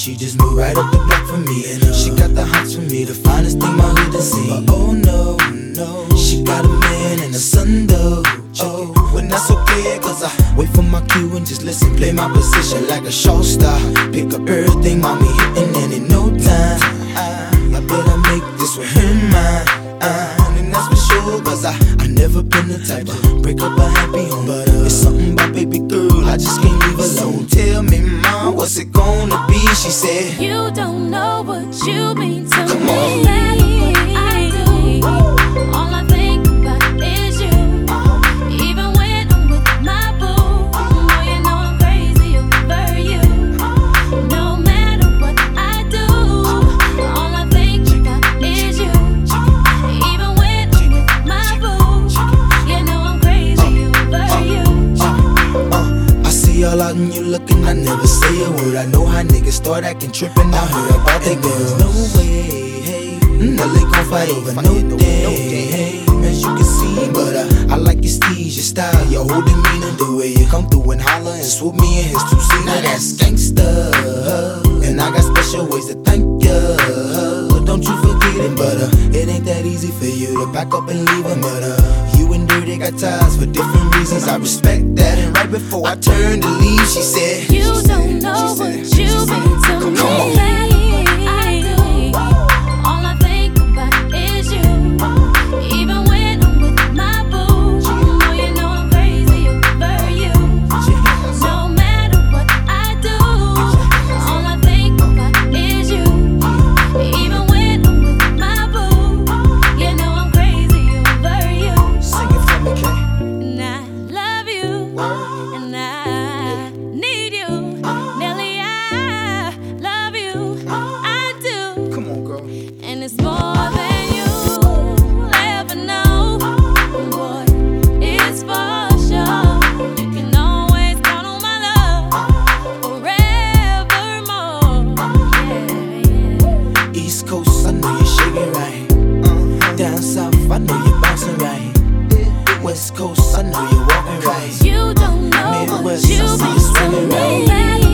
she just moved right up the block for me. And uh, she got the hots for me, the finest thing my hood has seen. But oh no, no, she got a man and a son though. Oh, but that's okay, cause I wait for my cue and just listen. Play my position like a show star. Pick up everything, mommy hitting, and in no time, I, I better make this with her mine. And that's for sure, cause I, I never been the type to break up a happy home. But uh, it's something about baby girl, I just can't leave alone. Tell me, mom, what's it gonna be? She said, You don't know what you mean looking, I never say a word. I know how niggas start acting trippin'. I heard about they girls. No way, hey. No, they gon' fight over no day, hey. As you can see, but uh, I like your steez, your style, your whole demeanor, the way you come through and holler and swoop me in his two seat. Now that's gangsta, and I got special ways to thank ya. But don't you forget it, but uh, it ain't that easy for you to back up and leave. But uh, you and Dirty got ties for different reasons. I respect that. Before I turned to leave, she said, You don't know what Coast, I know you're walking right. You don't know what Midwest, I you've see been you to me.